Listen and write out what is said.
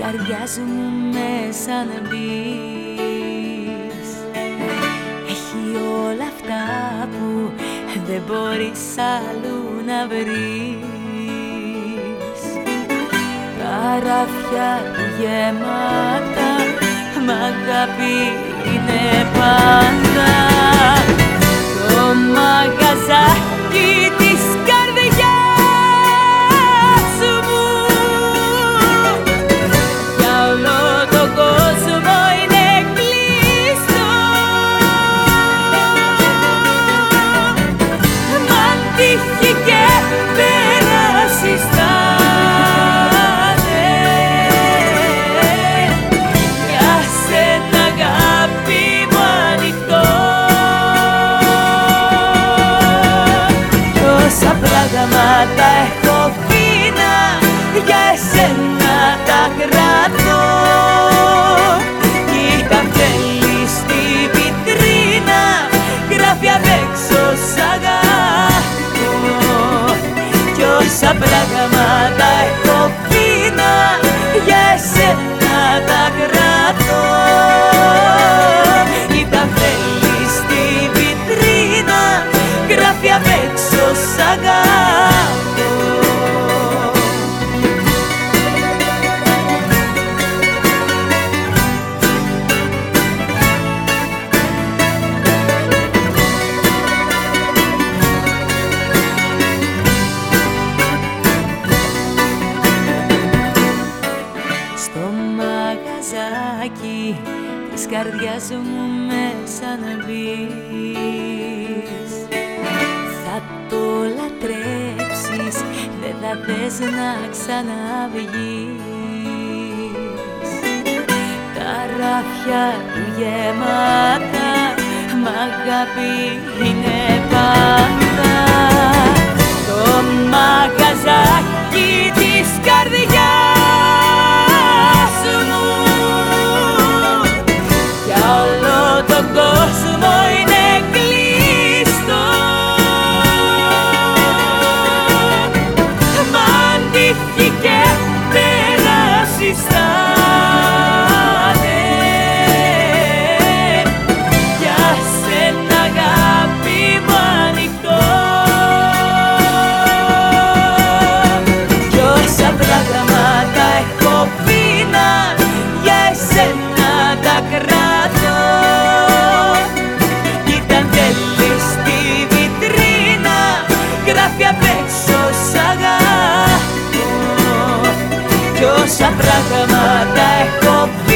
καρδιάς μου μέσα να μπεις. Έχει όλα αυτά που δεν μπορείς αλλού να βρεις. Τα ράφια του γεμάτα μ' αγάπη είναι πάντα πράγματα έχω φίνα για εσένα τα κρατώ Κοίτα θέλει στη βιτρίνα γράφει απ' έξω σ' αγαπώ. Κι όσα πράγματα μαγαζάκι της καρδιάς μου μέσα να μπεις. Θα το λατρέψεις, δεν θα θες να ξαναβγείς. Τα ράφια του γεμάτα, μ' αγάπη είναι πάντα. Το μαγαζάκι Κι όσα πράγματα έχω